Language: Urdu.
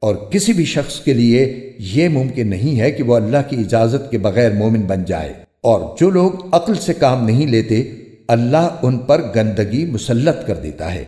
اور کسی بھی شخص کے لیے یہ ممکن نہیں ہے کہ وہ اللہ کی اجازت کے بغیر مومن بن جائے۔ اور جو لوگ عقل سے کام نہیں لیتے، اللہ ان پر گندگی مسلط کر دیتا ہے۔